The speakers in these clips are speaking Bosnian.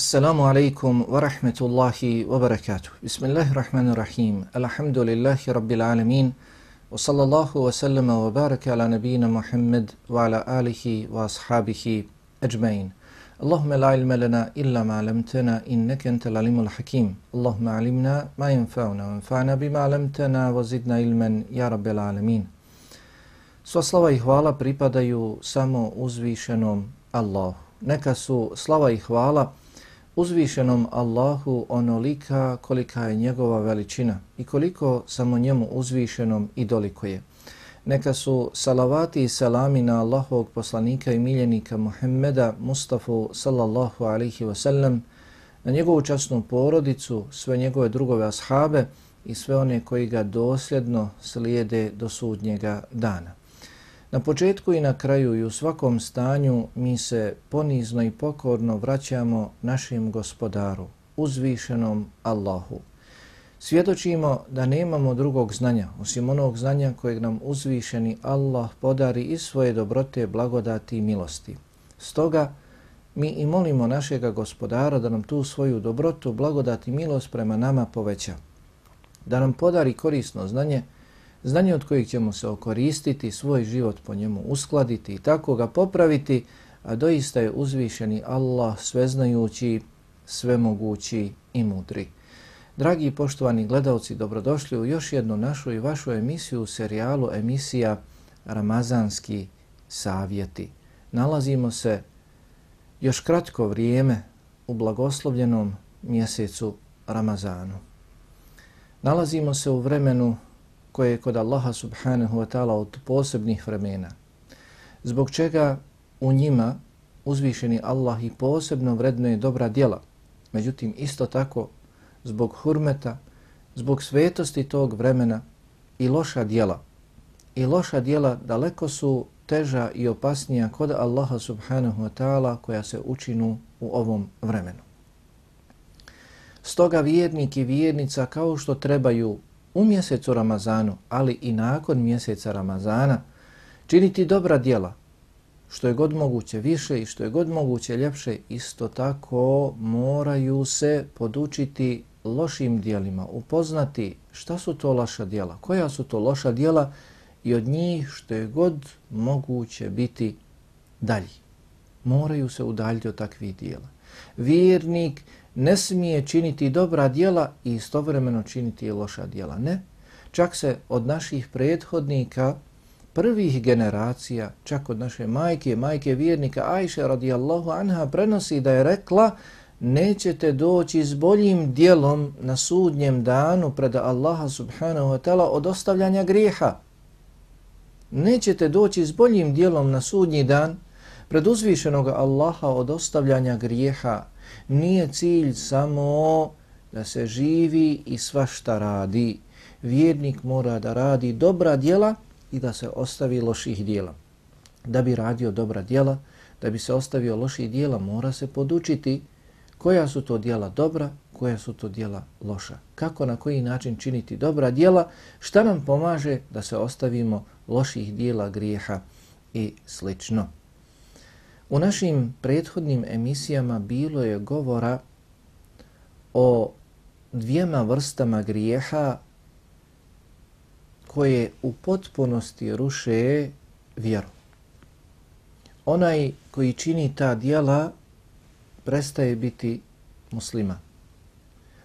Assalamu alaikum wa rahmetullahi wa barakatuh. Bismillahirrahmanirrahim. Alhamdulillahi rabbil alamin. Wa sallallahu wa sallama wa baraka ala nabina Muhammad wa ala alihi wa ashabihi ajmain. Allahumma la ilma lana illa ma alamtana innaka antal alimul hakim. Allahumma alimna ma yanfa'una wa anfa'na bima alamtana wa zidna ilman ya rabbil alamin. Sva slava i hvala pripadaju samo uzvišenom Allahu. Neka su slava i hvala uzvišenom Allahu onolika kolika je njegova veličina i koliko samo njemu uzvišenom i doliko je. Neka su salavati i salami na Allahovog poslanika i miljenika Muhammeda Mustafa sallallahu alaihi wasallam, na njegovu časnu porodicu, sve njegove drugove ashabe i sve one koji ga dosljedno slijede do sudnjega dana. Na početku i na kraju i u svakom stanju mi se ponizno i pokorno vraćamo našem gospodaru, uzvišenom Allahu. Svjedočimo da nemamo drugog znanja, osim onog znanja kojeg nam uzvišeni Allah podari iz svoje dobrote, blagodati i milosti. Stoga mi i molimo našega gospodara da nam tu svoju dobrotu, blagodati i milost prema nama poveća. Da nam podari korisno znanje, znanje od kojeg ćemo se okoristiti, svoj život po njemu uskladiti i tako ga popraviti, a doista je uzvišeni Allah sveznajući, svemogući i mudri. Dragi i poštovani gledalci, dobrodošli u još jednu našu i vašu emisiju u serijalu emisija Ramazanski savjeti. Nalazimo se još kratko vrijeme u blagoslovljenom mjesecu Ramazanu. Nalazimo se u vremenu koje je kod Allaha subhanahu wa ta'ala od posebnih vremena. Zbog čega u njima uzvišeni Allah i posebno vrednuje dobra djela. Međutim, isto tako, zbog hurmeta, zbog svetosti tog vremena i loša djela. I loša djela daleko su teža i opasnija kod Allaha subhanahu wa ta'ala koja se učinu u ovom vremenu. Stoga vjernik i vjernica kao što trebaju u mjesecu Ramazanu, ali i nakon mjeseca Ramazana, činiti dobra djela, što je god moguće više i što je god moguće ljepše, isto tako moraju se podučiti lošim dijelima, upoznati šta su to loša dijela, koja su to loša dijela i od njih što je god moguće biti dalji. Moraju se udaljiti od takvih dijela. Vjernik ne smije činiti dobra dijela i istovremeno činiti loša dijela. Ne. Čak se od naših prethodnika, prvih generacija, čak od naše majke, majke vjernika Ajše radijallahu anha prenosi da je rekla nećete doći s boljim dijelom na sudnjem danu pred Allaha subhanahu wa ta'ala od ostavljanja grijeha. Nećete doći s boljim dijelom na sudnji dan pred uzvišenog Allaha od ostavljanja grijeha nije cilj samo da se živi i svašta radi. Vjernik mora da radi dobra djela i da se ostavi loših djela. Da bi radio dobra djela, da bi se ostavio loših djela, mora se podučiti koja su to djela dobra, koja su to djela loša. Kako, na koji način činiti dobra djela, šta nam pomaže da se ostavimo loših djela, grijeha i slično. U našim prethodnim emisijama bilo je govora o dvijema vrstama grijeha koje u potpunosti ruše vjeru. Onaj koji čini ta dijela prestaje biti muslima.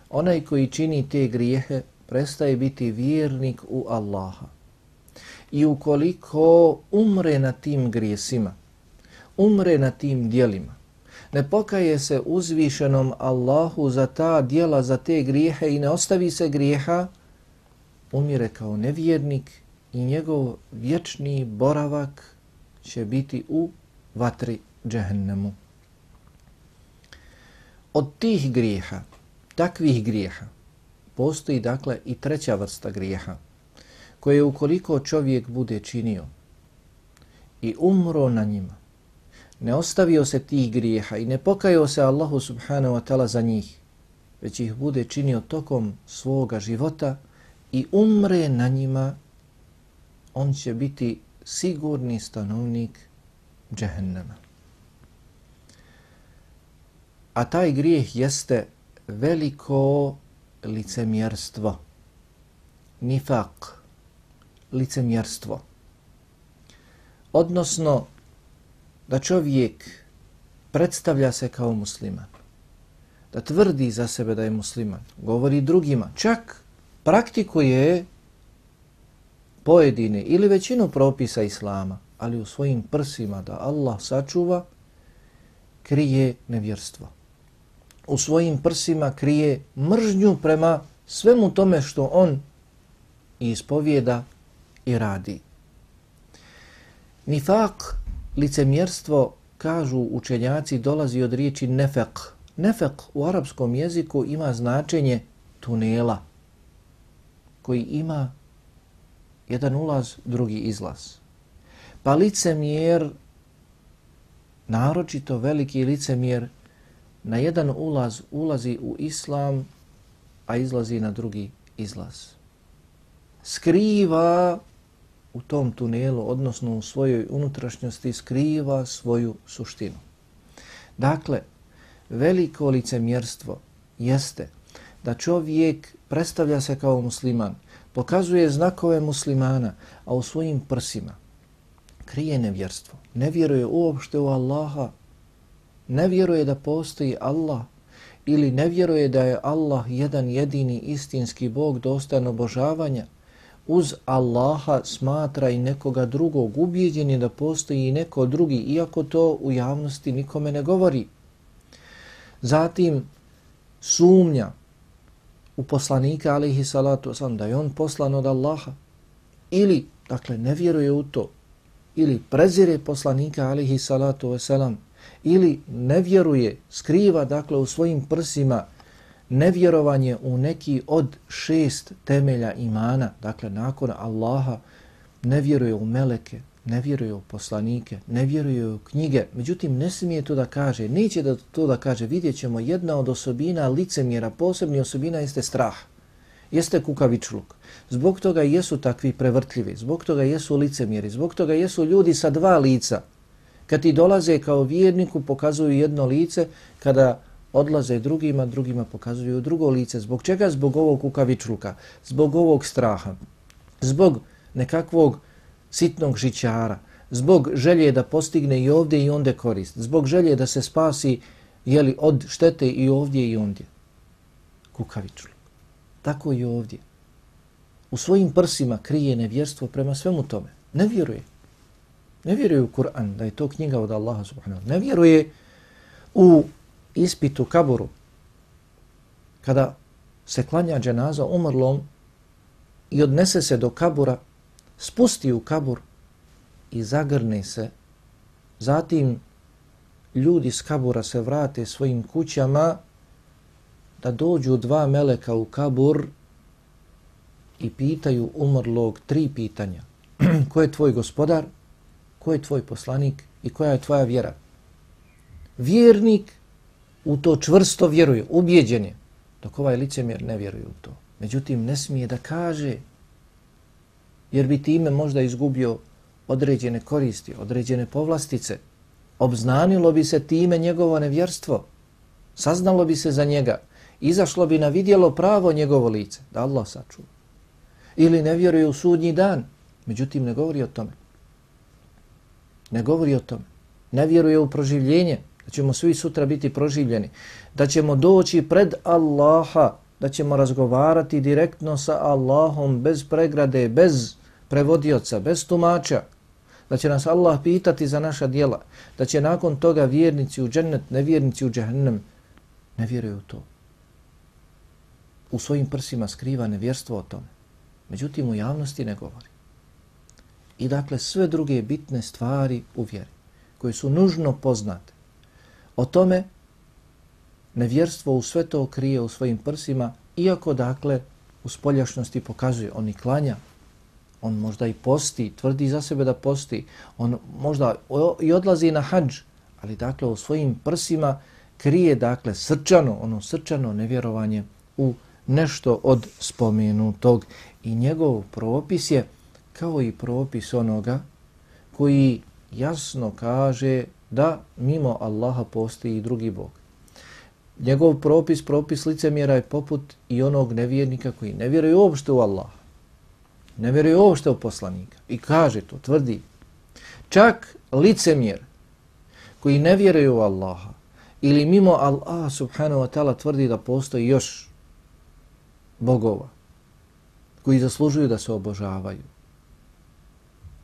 Onaj koji čini te grijehe prestaje biti vjernik u Allaha. I ukoliko umre na tim grijesima, umre na tim dijelima, ne pokaje se uzvišenom Allahu za ta dijela, za te grijehe i ne ostavi se grijeha, umire kao nevjernik i njegov vječni boravak će biti u vatri džehennemu. Od tih grijeha, takvih grijeha, postoji dakle i treća vrsta grijeha, koje ukoliko čovjek bude činio i umro na njima, ne ostavio se tih grijeha i ne pokajao se Allahu subhanahu wa ta'ala za njih, već ih bude činio tokom svoga života i umre na njima, on će biti sigurni stanovnik džehennema. a taj grijeh jeste veliko licemjerstvo. Nifak, licemjerstvo. Odnosno, da čovjek predstavlja se kao musliman, da tvrdi za sebe da je musliman, govori drugima, čak praktikuje pojedine ili većinu propisa islama, ali u svojim prsima da Allah sačuva, krije nevjerstvo. U svojim prsima krije mržnju prema svemu tome što on ispovjeda i radi. Nifak, licemjerstvo, kažu učenjaci, dolazi od riječi nefek. Nefek u arapskom jeziku ima značenje tunela koji ima jedan ulaz, drugi izlaz. Pa licemjer, naročito veliki licemjer, na jedan ulaz ulazi u islam, a izlazi na drugi izlaz. Skriva u tom tunelu, odnosno u svojoj unutrašnjosti, skriva svoju suštinu. Dakle, veliko licemjerstvo jeste da čovjek predstavlja se kao musliman, pokazuje znakove muslimana, a u svojim prsima krije nevjerstvo. Ne vjeruje uopšte u Allaha, ne vjeruje da postoji Allah ili ne vjeruje da je Allah jedan jedini istinski Bog dostan obožavanja, uz Allaha smatra i nekoga drugog, ubijeđen je da postoji i neko drugi, iako to u javnosti nikome ne govori. Zatim sumnja u poslanika alihi salatu wasalam, da je on poslan od Allaha, ili, dakle, ne vjeruje u to, ili prezire poslanika alihi salatu wasalam, ili ne vjeruje, skriva, dakle, u svojim prsima nevjerovanje u neki od šest temelja imana, dakle, nakon Allaha, ne vjeruje u meleke, ne vjeruje u poslanike, ne vjeruje u knjige, međutim ne smije to da kaže, neće da to da kaže, vidjet ćemo jedna od osobina licemjera, posebni osobina jeste strah, jeste kukavičluk. Zbog toga jesu takvi prevrtljivi, zbog toga jesu licemjeri, zbog toga jesu ljudi sa dva lica. Kad ti dolaze kao vjerniku, pokazuju jedno lice, kada odlaze drugima, drugima pokazuju drugo lice. Zbog čega? Zbog ovog kukavičluka, zbog ovog straha, zbog nekakvog sitnog žićara, zbog želje da postigne i ovdje i onde korist, zbog želje da se spasi jeli, od štete i ovdje i ondje. Kukavičluk. Tako i ovdje. U svojim prsima krije nevjerstvo prema svemu tome. Ne vjeruje. Ne vjeruje u Kur'an, da je to knjiga od Allaha subhanahu. Ne vjeruje u ispitu kaburu. Kada se klanja dženaza umrlom i odnese se do kabura, spusti u kabur i zagrne se. Zatim ljudi s kabura se vrate svojim kućama da dođu dva meleka u kabur i pitaju umrlog tri pitanja. ko je tvoj gospodar, ko je tvoj poslanik i koja je tvoja vjera? Vjernik u to čvrsto vjeruje, ubjeđen je, dok ovaj licemjer ne vjeruje u to. Međutim, ne smije da kaže jer bi time možda izgubio određene koristi, određene povlastice. Obznanilo bi se time njegovo nevjerstvo. Saznalo bi se za njega. Izašlo bi na vidjelo pravo njegovo lice. Da Allah sačuva. Ili ne vjeruje u sudnji dan. Međutim, ne govori o tome. Ne govori o tome. Ne vjeruje u proživljenje. Da ćemo svi sutra biti proživljeni. Da ćemo doći pred Allaha. Da ćemo razgovarati direktno sa Allahom bez pregrade, bez prevodioca, bez tumača, da će nas Allah pitati za naša dijela, da će nakon toga vjernici u džennet, nevjernici u džahnem, ne vjeruju u to. U svojim prsima skriva nevjerstvo o tome. Međutim, u javnosti ne govori. I dakle, sve druge bitne stvari u vjeri, koje su nužno poznate, o tome nevjerstvo u sve to krije u svojim prsima, iako dakle u spoljašnosti pokazuje, oni klanja, on možda i posti, tvrdi za sebe da posti, on možda i odlazi na hađ, ali dakle u svojim prsima krije dakle srčano, ono srčano nevjerovanje u nešto od spomenutog. I njegov propis je kao i propis onoga koji jasno kaže da mimo Allaha postoji i drugi Bog. njegov propis, propis licemjera je poput i onog nevjernika koji ne vjeruje uopšte u Allaha. Ne vjeruje uopšte u poslanika. I kaže to, tvrdi. Čak licemjer koji ne vjeruje u Allaha ili mimo Allaha subhanahu wa ta'ala tvrdi da postoji još bogova koji zaslužuju da se obožavaju.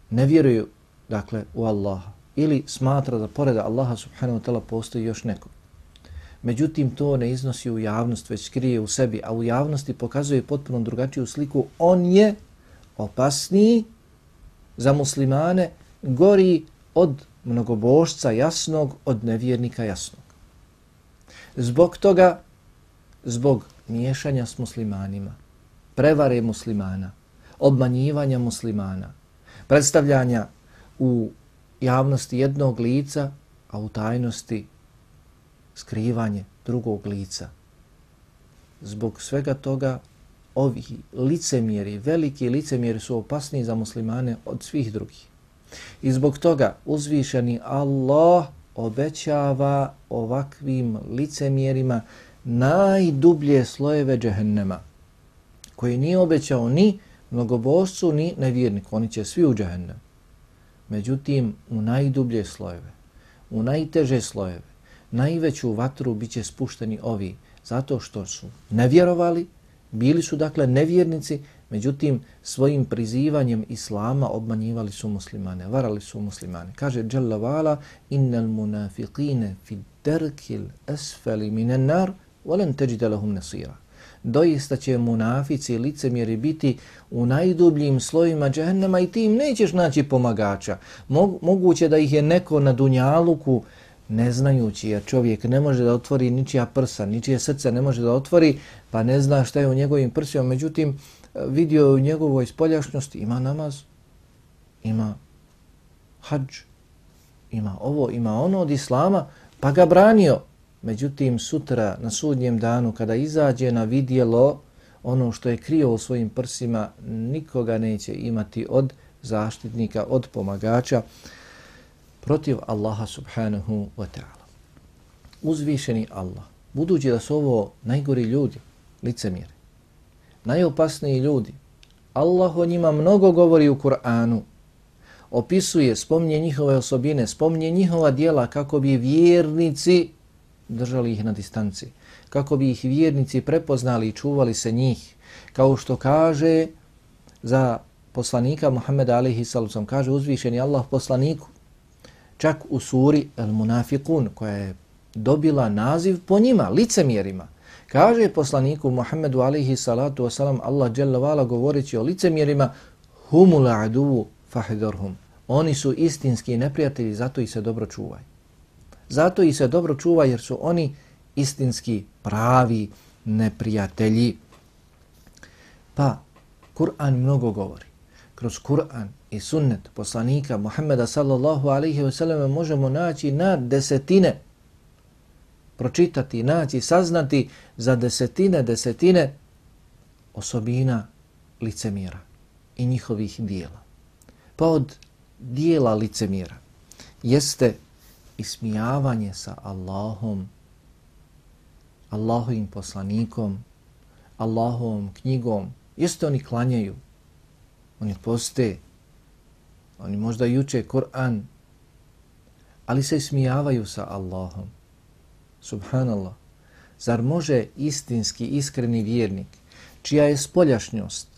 Ne vjeruju, dakle, u Allaha ili smatra da pored Allaha subhanahu wa ta'ala postoji još neko. Međutim, to ne iznosi u javnost, već skrije u sebi, a u javnosti pokazuje potpuno drugačiju sliku. On je opasniji za muslimane, gori od mnogobožca jasnog, od nevjernika jasnog. Zbog toga, zbog miješanja s muslimanima, prevare muslimana, obmanjivanja muslimana, predstavljanja u javnosti jednog lica, a u tajnosti skrivanje drugog lica. Zbog svega toga ovi licemjeri, veliki licemjeri su opasniji za muslimane od svih drugih. I zbog toga uzvišeni Allah obećava ovakvim licemjerima najdublje slojeve džehennema, koji nije obećao ni mnogobošcu, ni nevjernik. Oni će svi u džehennem. Međutim, u najdublje slojeve, u najteže slojeve, najveću vatru bit će spušteni ovi, zato što su nevjerovali, bili su dakle nevjernici, međutim svojim prizivanjem islama obmanjivali su muslimane, varali su muslimane. Kaže Jalla Vala, innal munafiqine fi derkil esfeli minen nar, volen teđide lahum nasira. Doista će munafici licemjeri biti u najdubljim slojima džehennema i ti im nećeš naći pomagača. Moguće da ih je neko na dunjaluku ne znajući, jer čovjek ne može da otvori ničija prsa, ničije srce ne može da otvori, pa ne zna šta je u njegovim prsima. Međutim, vidio je u njegovoj spoljašnjosti, ima namaz, ima hađ, ima ovo, ima ono od islama, pa ga branio. Međutim, sutra na sudnjem danu, kada izađe na vidjelo ono što je krio u svojim prsima, nikoga neće imati od zaštitnika, od pomagača protiv Allaha subhanahu wa ta'ala. Uzvišeni Allah, budući da su ovo najgori ljudi, licemjeri, najopasniji ljudi, Allah o njima mnogo govori u Kur'anu, opisuje, spomnje njihove osobine, spomnje njihova dijela kako bi vjernici držali ih na distanci, kako bi ih vjernici prepoznali i čuvali se njih, kao što kaže za poslanika Muhammeda alihi sallam, kaže uzvišeni Allah poslaniku, čak u suri El Munafikun, koja je dobila naziv po njima, licemjerima. Kaže poslaniku Muhammedu alihi salatu wasalam, Allah dželavala govoreći o licemjerima, humul aduvu fahidorhum. Oni su istinski neprijatelji, zato ih se dobro čuvaj. Zato i se dobro čuva jer su oni istinski pravi neprijatelji. Pa, Kur'an mnogo govori. Kroz Kur'an i sunnet poslanika Muhammeda sallallahu alaihi ve možemo naći na desetine, pročitati, naći, saznati za desetine, desetine osobina licemira i njihovih dijela. Pa od dijela licemira jeste ismijavanje sa Allahom, Allahovim poslanikom, Allahovom knjigom. Jeste oni klanjaju, oni poste, oni možda juče Kur'an, ali se smijavaju sa Allahom. Subhanallah. Zar može istinski, iskreni vjernik, čija je spoljašnjost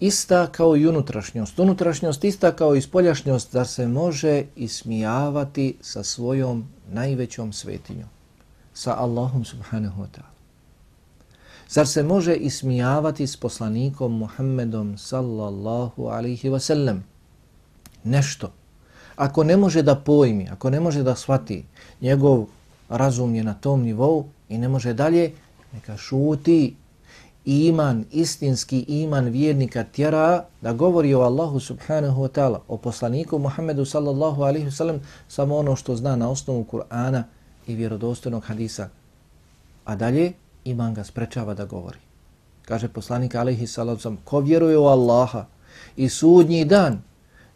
ista kao i unutrašnjost, unutrašnjost ista kao i spoljašnjost, da se može ismijavati sa svojom najvećom svetinjom, sa Allahom subhanahu wa ta'ala? Zar se može ismijavati s poslanikom Muhammedom sallallahu alaihi wa sallam? nešto, ako ne može da pojmi, ako ne može da shvati, njegov razum je na tom nivou i ne može dalje, neka šuti iman, istinski iman vjernika tjera da govori o Allahu subhanahu wa ta'ala, o poslaniku Muhammedu sallallahu alaihi wasallam samo ono što zna na osnovu Kur'ana i vjerodostojnog hadisa. A dalje, iman ga sprečava da govori. Kaže poslanik alaihi sallam, ko vjeruje u Allaha i sudnji dan,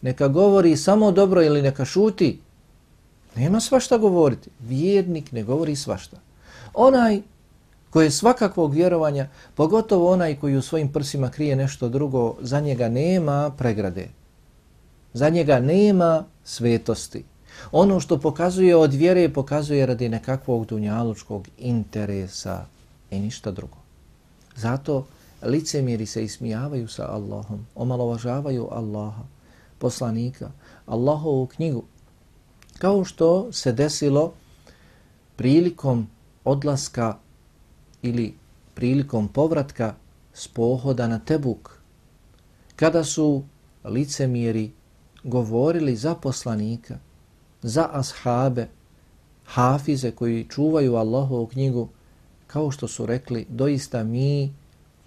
neka govori samo dobro ili neka šuti. Nema svašta govoriti. Vjernik ne govori svašta. Onaj koje je svakakvog vjerovanja, pogotovo onaj koji u svojim prsima krije nešto drugo, za njega nema pregrade. Za njega nema svetosti. Ono što pokazuje od vjere, pokazuje radi nekakvog dunjalučkog interesa i ništa drugo. Zato licemiri se ismijavaju sa Allahom, omalovažavaju Allaha, poslanika, Allahovu knjigu, kao što se desilo prilikom odlaska ili prilikom povratka s pohoda na Tebuk, kada su licemjeri govorili za poslanika, za ashabe, hafize koji čuvaju Allahovu knjigu, kao što su rekli, doista mi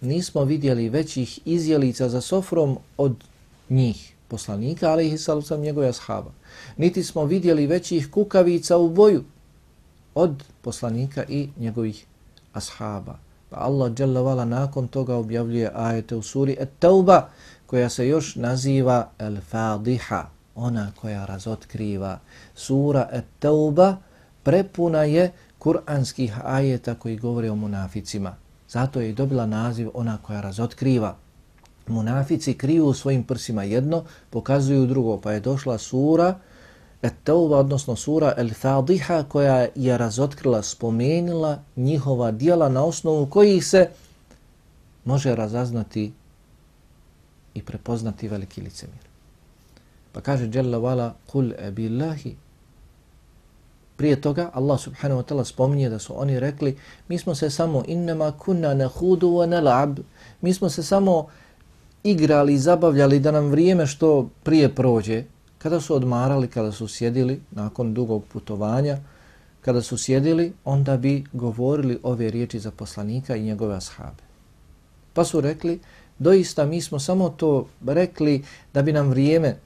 nismo vidjeli većih izjelica za sofrom od njih, poslanika, ali ih sam njegove ashaba. Niti smo vidjeli većih kukavica u boju od poslanika i njegovih ashaba. Pa Allah dželle nakon toga objavljuje ajete u suri At-Tauba koja se još naziva Al-Fadiha, ona koja razotkriva. Sura At-Tauba prepuna je kuranskih ajeta koji govore o munaficima. Zato je i dobila naziv ona koja razotkriva. Munafici kriju u svojim prsima jedno, pokazuju drugo, pa je došla sura Et-Tauba, odnosno sura El-Fadiha, koja je razotkrila, spomenila njihova dijela na osnovu kojih se može razaznati i prepoznati veliki licemir. Pa kaže Jalla Vala, kul e billahi. Prije toga Allah subhanahu wa ta'ala spominje da su oni rekli mi smo se samo innama kunna nahudu wa nalab. Mi smo se samo igrali i zabavljali da nam vrijeme što prije prođe. Kada su odmarali, kada su sjedili nakon dugog putovanja, kada su sjedili, onda bi govorili ove riječi za poslanika i njegove ashabe. Pa su rekli, doista mi smo samo to rekli da bi nam vrijeme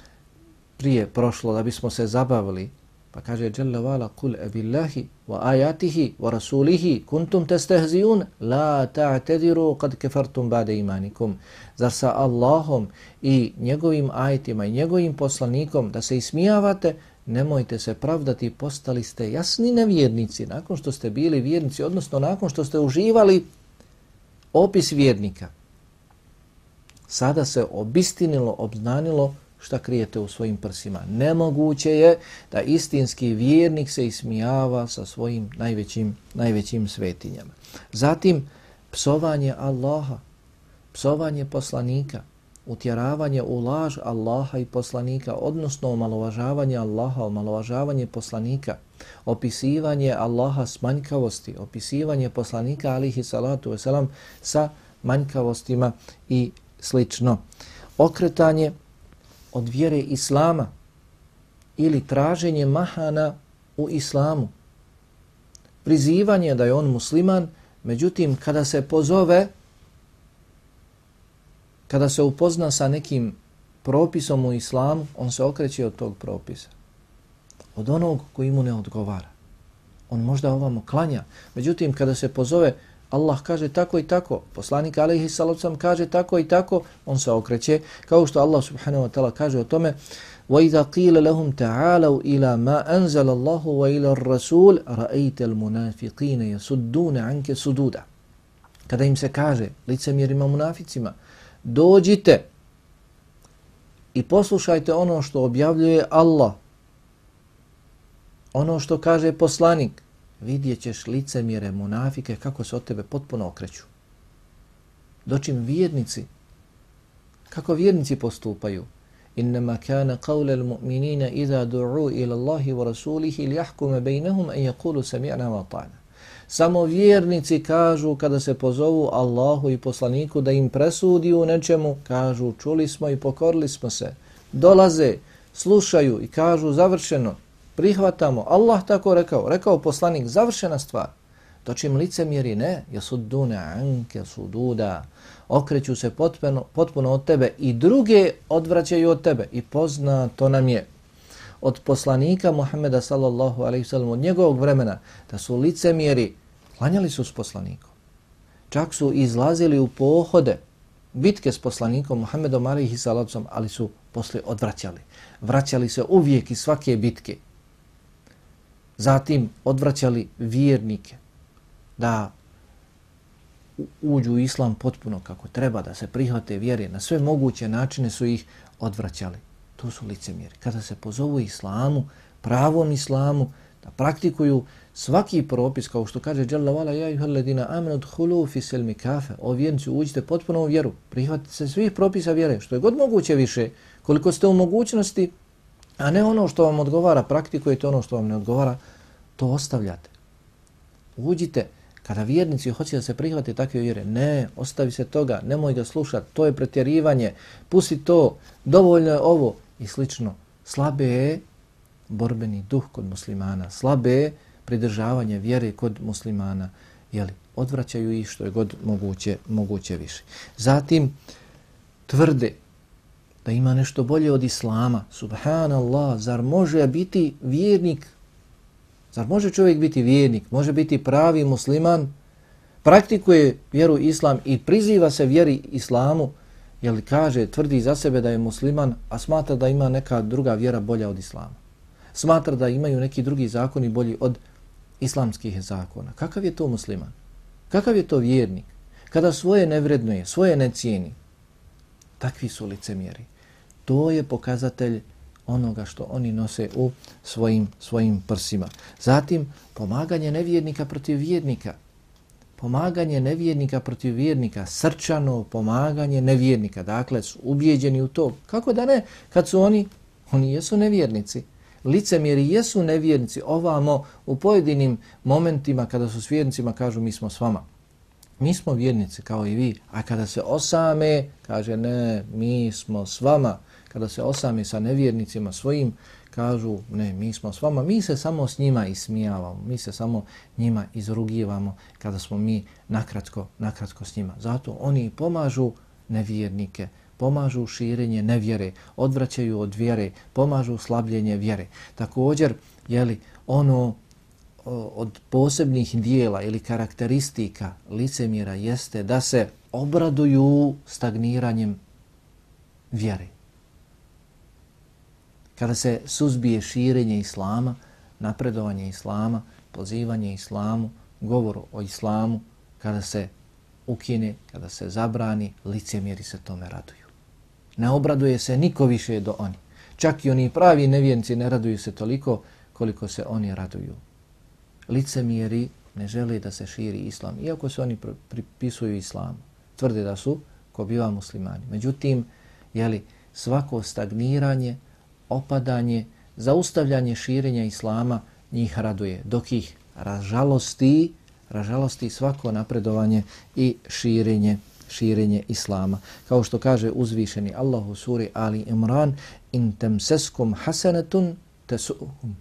prije prošlo, da bismo se zabavili. Pa kaže Jalla vala kul abillahi wa ajatihi wa rasulihi kuntum testehzijun la ta'tediru kad kefartum bade imanikum. Zar sa Allahom i njegovim ajetima i njegovim poslanikom da se ismijavate, nemojte se pravdati, postali ste jasni nevjernici nakon što ste bili vjernici, odnosno nakon što ste uživali opis vjernika sada se obistinilo, obznanilo šta krijete u svojim prsima. Nemoguće je da istinski vjernik se ismijava sa svojim najvećim, najvećim svetinjama. Zatim, psovanje Allaha, psovanje poslanika, utjeravanje u laž Allaha i poslanika, odnosno omalovažavanje Allaha, omalovažavanje poslanika, opisivanje Allaha s manjkavosti, opisivanje poslanika alihi salatu wasalam sa manjkavostima i slično. Okretanje od vjere Islama ili traženje mahana u Islamu. Prizivanje da je on musliman, međutim kada se pozove, kada se upozna sa nekim propisom u Islamu, on se okreće od tog propisa. Od onog koji mu ne odgovara. On možda ovamo klanja, međutim kada se pozove Allah kaže tako i tako, poslanik alaihi salacom kaže tako i tako, on se okreće, kao što Allah subhanahu wa ta'ala kaže o tome, وَإِذَا قِيلَ لَهُمْ تَعَالَوْا إِلَى مَا أَنزَلَ اللَّهُ وَإِلَى الرَّسُولِ رَأَيْتَ الْمُنَافِقِينَ يَسُدُّونَ عَنْكَ سُدُودًا Kada im se kaže, licemjerima munaficima, dođite i poslušajte ono što objavljuje Allah, ono što kaže poslanik, vidjet ćeš licemjere, munafike, kako se od tebe potpuno okreću. Dočim vjernici, kako vjernici postupaju, innama kana qawla al-mu'minina idha du'u ila Allahi wa rasulihi li yahkuma bainahum an yaqulu sami'na wa ata'na. Samo vjernici kažu kada se pozovu Allahu i poslaniku da im presudi u nečemu, kažu čuli smo i pokorili smo se. Dolaze, slušaju i kažu završeno, prihvatamo. Allah tako rekao, rekao poslanik, završena stvar. To čim lice mjeri ne, dune anke sududa, okreću se potpuno, potpuno od tebe i druge odvraćaju od tebe. I pozna, to nam je od poslanika Muhammeda sallallahu alaihi sallam, od njegovog vremena, da su lice mjeri, klanjali su s poslanikom. Čak su izlazili u pohode, bitke s poslanikom Muhammedom alaihi sallam, ali su posle odvraćali. Vraćali se uvijek iz svake bitke zatim odvraćali vjernike da uđu u islam potpuno kako treba, da se prihvate vjere, na sve moguće načine su ih odvraćali. To su licemjeri. Kada se pozovu islamu, pravom islamu, da praktikuju svaki propis, kao što kaže Jalla vala, ja ih ledina amenu dhulu fi selmi kafe, o vjernici uđite potpuno u vjeru, prihvatite se svih propisa vjere, što je god moguće više, koliko ste u mogućnosti, a ne ono što vam odgovara, praktikujete ono što vam ne odgovara, to ostavljate. Uđite, kada vjernici hoće da se prihvate takve vjere, ne, ostavi se toga, nemoj ga slušati, to je pretjerivanje, pusti to, dovoljno je ovo i slično. Slabe je borbeni duh kod muslimana, slabe je pridržavanje vjere kod muslimana, jeli, odvraćaju ih što je god moguće, moguće više. Zatim, tvrde da ima nešto bolje od islama. Subhanallah, zar može biti vjernik? Zar može čovjek biti vjernik? Može biti pravi musliman? Praktikuje vjeru islam i priziva se vjeri islamu, jel kaže, tvrdi za sebe da je musliman, a smatra da ima neka druga vjera bolja od islama. Smatra da imaju neki drugi zakoni bolji od islamskih zakona. Kakav je to musliman? Kakav je to vjernik? Kada svoje ne vrednuje, svoje ne cijeni, takvi su licemjeri. To je pokazatelj onoga što oni nose u svojim svojim prsima. Zatim, pomaganje nevjernika protiv vjernika. Pomaganje nevjernika protiv vjernika, srčano pomaganje nevjernika. Dakle, su ubijeđeni u to. Kako da ne? Kad su oni, oni jesu nevjernici licemjeri jesu nevjernici ovamo u pojedinim momentima kada su s vjernicima kažu mi smo s vama. Mi smo vjernici kao i vi, a kada se osame, kaže ne, mi smo s vama. Kada se osame sa nevjernicima svojim, kažu ne, mi smo s vama. Mi se samo s njima ismijavamo, mi se samo njima izrugivamo kada smo mi nakratko, nakratko s njima. Zato oni pomažu nevjernike, pomažu širenje nevjere, odvraćaju od vjere, pomažu slabljenje vjere. Također, jeli, ono od posebnih dijela ili karakteristika licemira jeste da se obraduju stagniranjem vjere. Kada se suzbije širenje islama, napredovanje islama, pozivanje islamu, govor o islamu, kada se ukine, kada se zabrani, licemjeri se tome raduju ne obraduje se niko više do oni. Čak i oni pravi nevjenci ne raduju se toliko koliko se oni raduju. Licemjeri ne žele da se širi islam, iako se oni pripisuju islamu. Tvrde da su ko biva muslimani. Međutim, jeli, svako stagniranje, opadanje, zaustavljanje širenja islama njih raduje, dok ih ražalosti, ražalosti svako napredovanje i širenje širenje islama. Kao što kaže uzvišeni Allah u suri Ali Imran, in temseskum hasanatun tesuhum.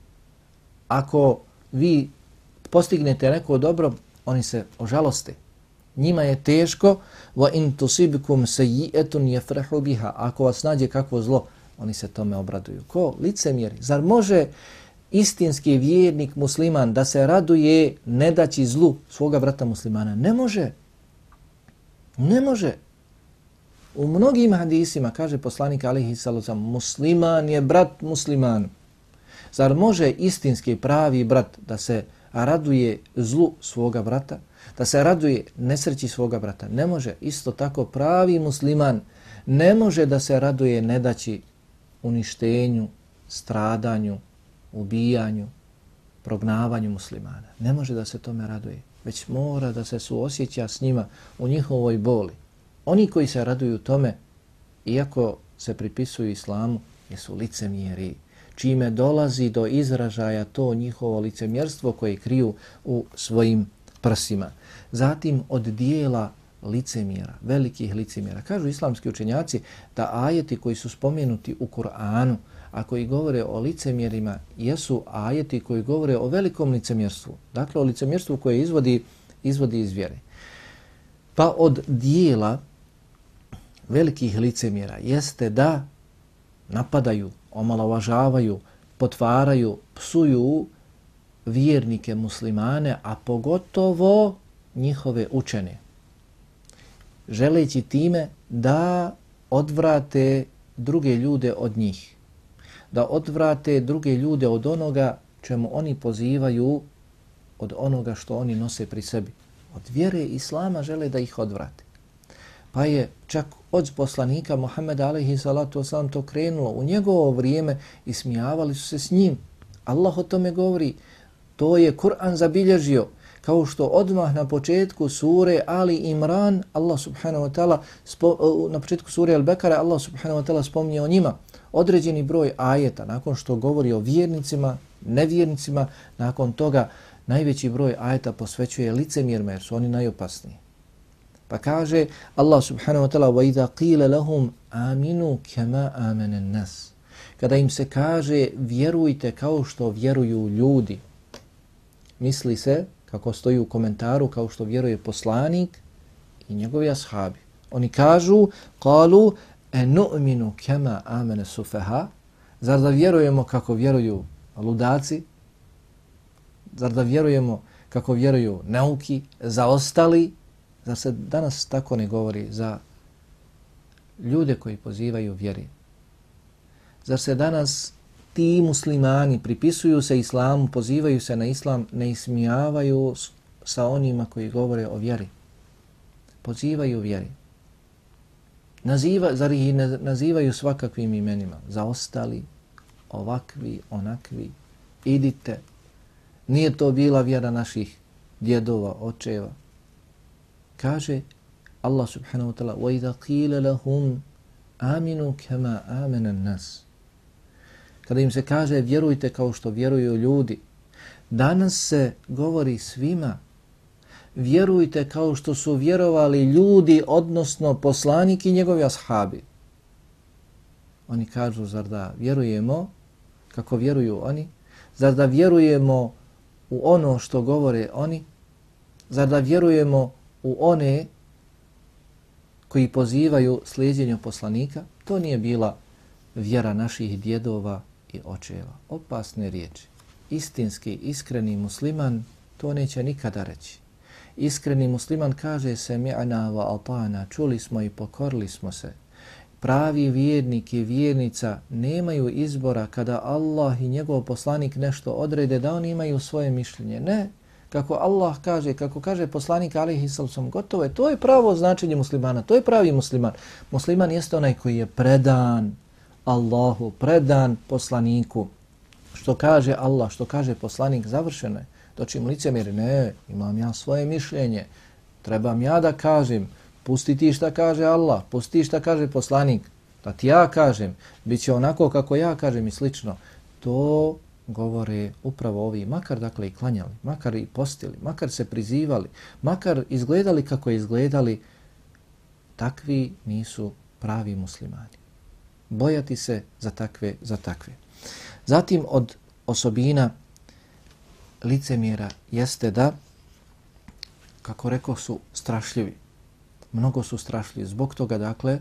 Ako vi postignete neko dobro, oni se ožaloste. Njima je teško, wa in tusibkum sayyi'atun yafrahu biha. Ako vas nađe kakvo zlo, oni se tome obraduju. Ko? Licemjeri. Zar može istinski vjernik musliman da se raduje ne daći zlu svoga brata muslimana? Ne može. Ne može. U mnogim hadisima kaže poslanik alihi sallam, musliman je brat musliman. Zar može istinski pravi brat da se raduje zlu svoga brata, da se raduje nesreći svoga brata? Ne može. Isto tako pravi musliman ne može da se raduje nedaći uništenju, stradanju, ubijanju, prognavanju muslimana. Ne može da se tome raduje već mora da se suosjeća s njima u njihovoj boli. Oni koji se raduju tome, iako se pripisuju islamu, jesu licemjeri, čime dolazi do izražaja to njihovo licemjerstvo koje kriju u svojim prsima. Zatim od dijela licemjera, velikih licemjera. Kažu islamski učenjaci da ajeti koji su spomenuti u Kur'anu, a koji govore o licemjerima jesu ajeti koji govore o velikom licemjerstvu. Dakle, o licemjerstvu koje izvodi, izvodi iz vjere. Pa od dijela velikih licemjera jeste da napadaju, omalovažavaju, potvaraju, psuju vjernike muslimane, a pogotovo njihove učene. Želeći time da odvrate druge ljude od njih da odvrate druge ljude od onoga čemu oni pozivaju od onoga što oni nose pri sebi. od vjere Islama žele da ih odvrate. Pa je čak od poslanika Muhammeda alaihi salatu wasalam to krenulo u njegovo vrijeme i smijavali su se s njim. Allah o tome govori. To je Kur'an zabilježio kao što odmah na početku sure Ali Imran Allah subhanahu wa ta'ala na početku sure Al-Bekara Allah subhanahu wa ta'ala spominje o njima određeni broj ajeta nakon što govori o vjernicima, nevjernicima, nakon toga najveći broj ajeta posvećuje licemjerima jer su oni najopasniji. Pa kaže Allah subhanahu wa ta'ala وَإِذَا قِيلَ لَهُمْ آمِنُوا كَمَا آمَنَ النَّاسِ Kada im se kaže vjerujte kao što vjeruju ljudi, misli se, kako stoji u komentaru, kao što vjeruje poslanik i njegovi ashabi. Oni kažu, kalu, enu'minu nu'minu kema amene sufeha, zar da vjerujemo kako vjeruju ludaci, zar da vjerujemo kako vjeruju neuki, zaostali, zar se danas tako ne govori za ljude koji pozivaju vjeri? Zar se danas ti muslimani pripisuju se islamu, pozivaju se na islam, ne ismijavaju sa onima koji govore o vjeri? Pozivaju vjeri. Naziva, zar ih ne nazivaju svakakvim imenima? Zaostali, ovakvi, onakvi, idite. Nije to bila vjera naših djedova, očeva. Kaže Allah subhanahu wa ta'ala وَإِذَا قِيلَ لَهُمْ آمِنُوا كَمَا آمَنَ النَّاسِ Kada im se kaže vjerujte kao što vjeruju ljudi, danas se govori svima vjerujte kao što su vjerovali ljudi, odnosno poslanik i njegovi ashabi. Oni kažu, zar da vjerujemo kako vjeruju oni? Zar da vjerujemo u ono što govore oni? Zar da vjerujemo u one koji pozivaju slijedjenju poslanika? To nije bila vjera naših djedova i očeva. Opasne riječi. Istinski, iskreni musliman to neće nikada reći. Iskreni musliman kaže se mi'ana wa atana, čuli smo i pokorili smo se. Pravi vjernik i vjernica nemaju izbora kada Allah i njegov poslanik nešto odrede da oni imaju svoje mišljenje. Ne, kako Allah kaže, kako kaže poslanik alihi sallam, gotovo je, to je pravo značenje muslimana, to je pravi musliman. Musliman jeste onaj koji je predan Allahu, predan poslaniku. Što kaže Allah, što kaže poslanik, završeno je. Dočim licemiri, ne, imam ja svoje mišljenje, trebam ja da kažem, pusti ti šta kaže Allah, pusti šta kaže poslanik, da ti ja kažem, bit će onako kako ja kažem i slično. To govore upravo ovi, makar dakle i klanjali, makar i postili, makar se prizivali, makar izgledali kako izgledali, takvi nisu pravi muslimani. Bojati se za takve, za takve. Zatim od osobina licemjera jeste da, kako rekao, su strašljivi. Mnogo su strašljivi. Zbog toga, dakle,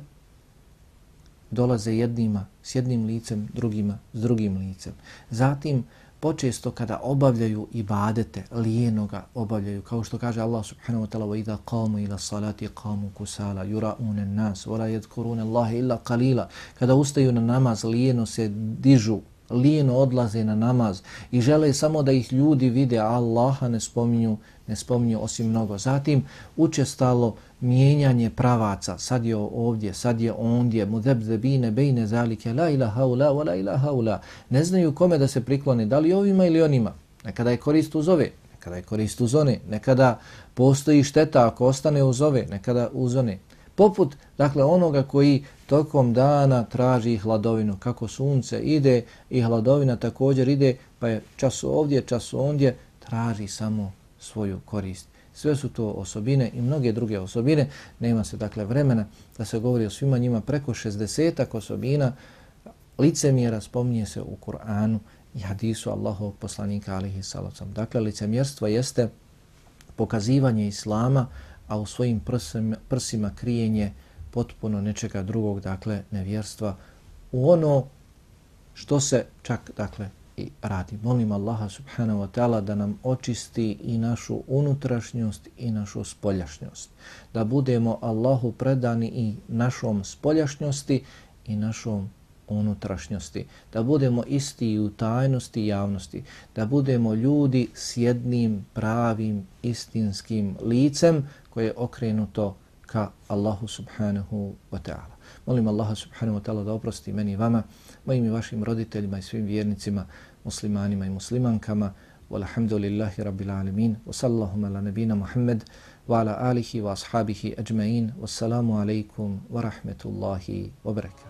dolaze jednima s jednim licem, drugima s drugim licem. Zatim, počesto kada obavljaju ibadete, lijenoga obavljaju, kao što kaže Allah subhanahu wa ta'ala وَإِذَا قَامُوا إِلَى صَلَاتِ قَامُوا كُسَالَ يُرَعُونَ النَّاسِ وَلَا يَذْكُرُونَ اللَّهِ إِلَّا قَلِيلًا Kada ustaju na namaz, lijeno se dižu, lijeno odlaze na namaz i žele samo da ih ljudi vide, a Allaha ne spominju, ne spominju osim mnogo. Zatim učestalo mijenjanje pravaca, sad je ovdje, sad je ondje, mudebdebine bejne zalike, la ilaha ula, wa la ilaha ula. Ne znaju kome da se priklone, da li ovima ili onima. Nekada je korist uz ove, nekada je korist uz one, nekada postoji šteta ako ostane uz ove, nekada uz one. Poput, dakle, onoga koji tokom dana traži hladovinu, kako sunce ide i hladovina također ide, pa je čas ovdje, čas ondje, traži samo svoju korist. Sve su to osobine i mnoge druge osobine. Nema se dakle vremena da se govori o svima njima preko 60 osobina. Licemjera spominje se u Kur'anu i hadisu Allahovog poslanika alihi salacom. Dakle, licemjerstvo jeste pokazivanje Islama, a u svojim prsima, prsima krijenje potpuno nečega drugog, dakle, nevjerstva, u ono što se čak, dakle, i radi. Molim Allaha subhanahu wa ta'ala da nam očisti i našu unutrašnjost i našu spoljašnjost. Da budemo Allahu predani i našom spoljašnjosti i našom unutrašnjosti, da budemo isti u tajnosti i javnosti, da budemo ljudi s jednim pravim istinskim licem koje je okrenuto ka Allahu subhanahu wa ta'ala. Molim Allaha subhanahu wa ta'ala da oprosti meni i vama, mojim i vašim roditeljima i svim vjernicima, muslimanima i muslimankama. Walhamdulillahi rabbil alamin. Wa sallahu ala nabina Muhammed wa ala alihi wa ashabihi ajma'in. Wassalamu alaikum wa rahmetullahi wa barakatuh.